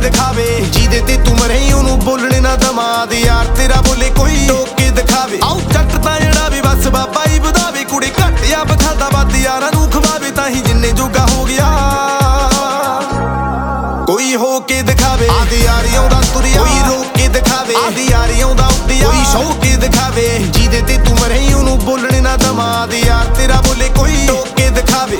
ਦਿਖਾਵੇ। ਜਿਹਦੇ ਤੇ ਤੂੰ ਮਰੇ ਉਹਨੂੰ ਬੋਲਣੇ ਨਾ ਦਮਾਦ ਯਾਰ ਤੇਰਾ ਬੋਲੇ ਕੋਈ ਟੋਕ ਦਿਖਾਵੇ। ਆਉ ਜੱਟ ਤਾਂ ਜਿਹੜਾ ਵੀ ਬਸ ਬਾਬਾ ਹੀ ਵਧਾਵੇ। ਕੁੜੇ ਘੱਟ ਆ ਬਖਾਦਾ ਵੱਧ ਯਾਰਾਂ ਨੂੰ ਖਵਾਵੇ ਤਾਂ ਹੀ ਜਿੰਨੇ ਜੋਗਾ ਹੋ ਗਿਆ। ਕੋਈ ਹੋ ਕੇ ਦਿਖਾਵੇ ਆਦੀ ਯਾਰੀਆਂ ਦਾ ਤੁਰਿਆ। ਕੋਈ ਰੋਕ ਕੇ ਦਿਖਾਵੇ ਆਦੀ ਯਾਰੀਆਂ ਦਾ ਉੱਡਿਆ ਕੋਈ ਸ਼ੌਕ ਕੇ ਦਿਖਾਵੇ। ਜਿਹਦੇ ਤੇ ਤੂੰ ਮਰੇ ਉਹਨੂੰ ਬੋਲਣੇ ਨਾ ਦਮਾਦ ਯਾਰ ਤੇਰਾ ਬੋਲੇ ਕੋਈ ਟੋਕ ਦਿਖਾਵੇ।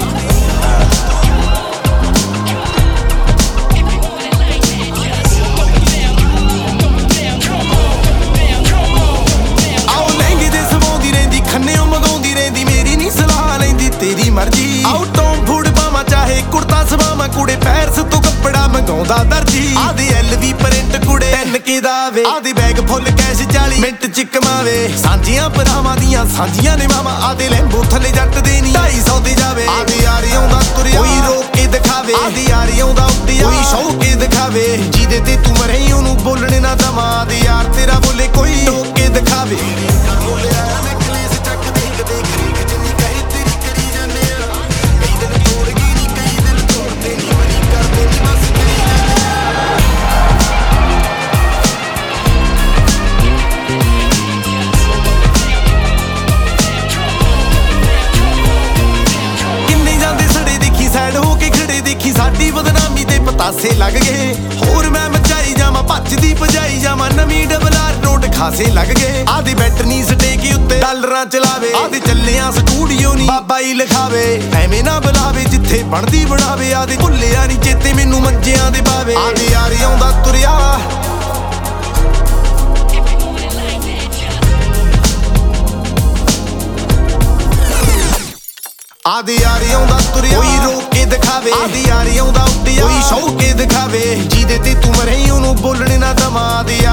ਚਾਹੇ ਕੁੜਤਾ ਕੁੜੇ ਪੈਰਸ ਤੋਂ ਕੱਪੜਾ ਮੰਗਾਉਂਦਾ ਦਰਜੀ। ਆਦੀ ਐਲਵੀ ਪ੍ਰਿੰਟ ਕੁੜੇ ਐਨ ਕੇ ਦਾਵੇ। ਆਦੀ ਬੈਗ ਫੁੱਲ ਕੈਸ਼ 40 ਮਿੰਟ ਚ ਕਮਾਵੇ ਸਾਂਝੀਆਂ ਭਰਾਵਾਂ ਦੀਆਂ ਸਾਂਝੀਆਂ ਨੇ ਮਾਮਾ ਆਦੇ ਲੈਂਬੋ ਥੱਲੇ ਜੱਟ ਦੇ ਨਹੀਂ 250 ਤੇ ਜਾਵੇ। ਆਦੀ ਯਾਰੀਆਂ ਦਾ ਤੁਰਿਆ। ਕੋਈ ਰੋਕ ਕੇ ਦਿਖਾਵੇ। ਆਦੀ ਯਾਰੀਆਂ ਦਾ ਉੱਡਿਆ। ਕੋਈ ਸ਼ੌਕ ਕੇ ਦਿਖਾਵੇ। ਜਿਹਦੇ ਤੇ ਤੂੰ ਮਰੇ ਉਹਨੂੰ ਬੋਲਣੇ ਨਾ ਦਮਾਦ ਯਾਰ ਤੇਰਾ ਬੋਲੇ ਕੋਈ ਰੋਕ ਕੇ ਦਿਖਾਵੇ। ਪਤਾਸੇ ਲੱਗ ਗਏ। ਹੋਰ ਮੈਂ ਮਚਾਈ ਜਾਵਾਂ ਭੱਜਦੀ ਭਜਾਈ ਜਾਵਾਂ, ਨਵੀਂ ਡਬਲ ਆਰ ਨੋਟ ਖਾਸੇ ਲੱਗ ਗਏ। ਆਦੀ ਬੈਟਨੀ ਸਟੇਕੀ ਉੱਤੇ ਡਾਲਰਾਂ ਚਲਾਵੇ। ਆਦੀ ਚੱਲਿਆਂ ਸਟੂਡੀਓ ਨਹੀਂ ਬਾਬਾ ਹੀ ਲਿਖਾਵੇ। ਐਵੇਂ ਨਾ ਬੁਲਾਵੇ, ਜਿੱਥੇ ਬਣਦੀ ਬਣਾਵੇ। ਆਦੀ ਭੁੱਲਿਆ ਨਹੀਂ ਚੇਤੇ ਮੈਨੂੰ ਮੰਜਿਆਂ ਦੇ ਬਾਵੇ। ਆਦੀ ਯਾਰੀ ਆਉਂਦਾ ਤੁਰਿਆ ਆਦੀ ਯਾਰੀਆਂ ਦਾ ਤੁਰਿਆ। ਕੋਈ ਰੋਕ ਕੇ ਦਿਖਾਵੇ। ਆਦੀ ਯਾਰੀਆਂ ਦਾ ਉੱਡਿਆ। ਕੋਈ ਸ਼ੌਕ ਕੇ ਦਿਖਾਵੇ। ਜਿਹਦੇ ਤੇ ਤੂੰ ਮਰੇ ਉਹਨੂੰ ਬੋਲਣੇ ਨਾ ਯਾਰ ਬੋਲੇ ਕੋਈ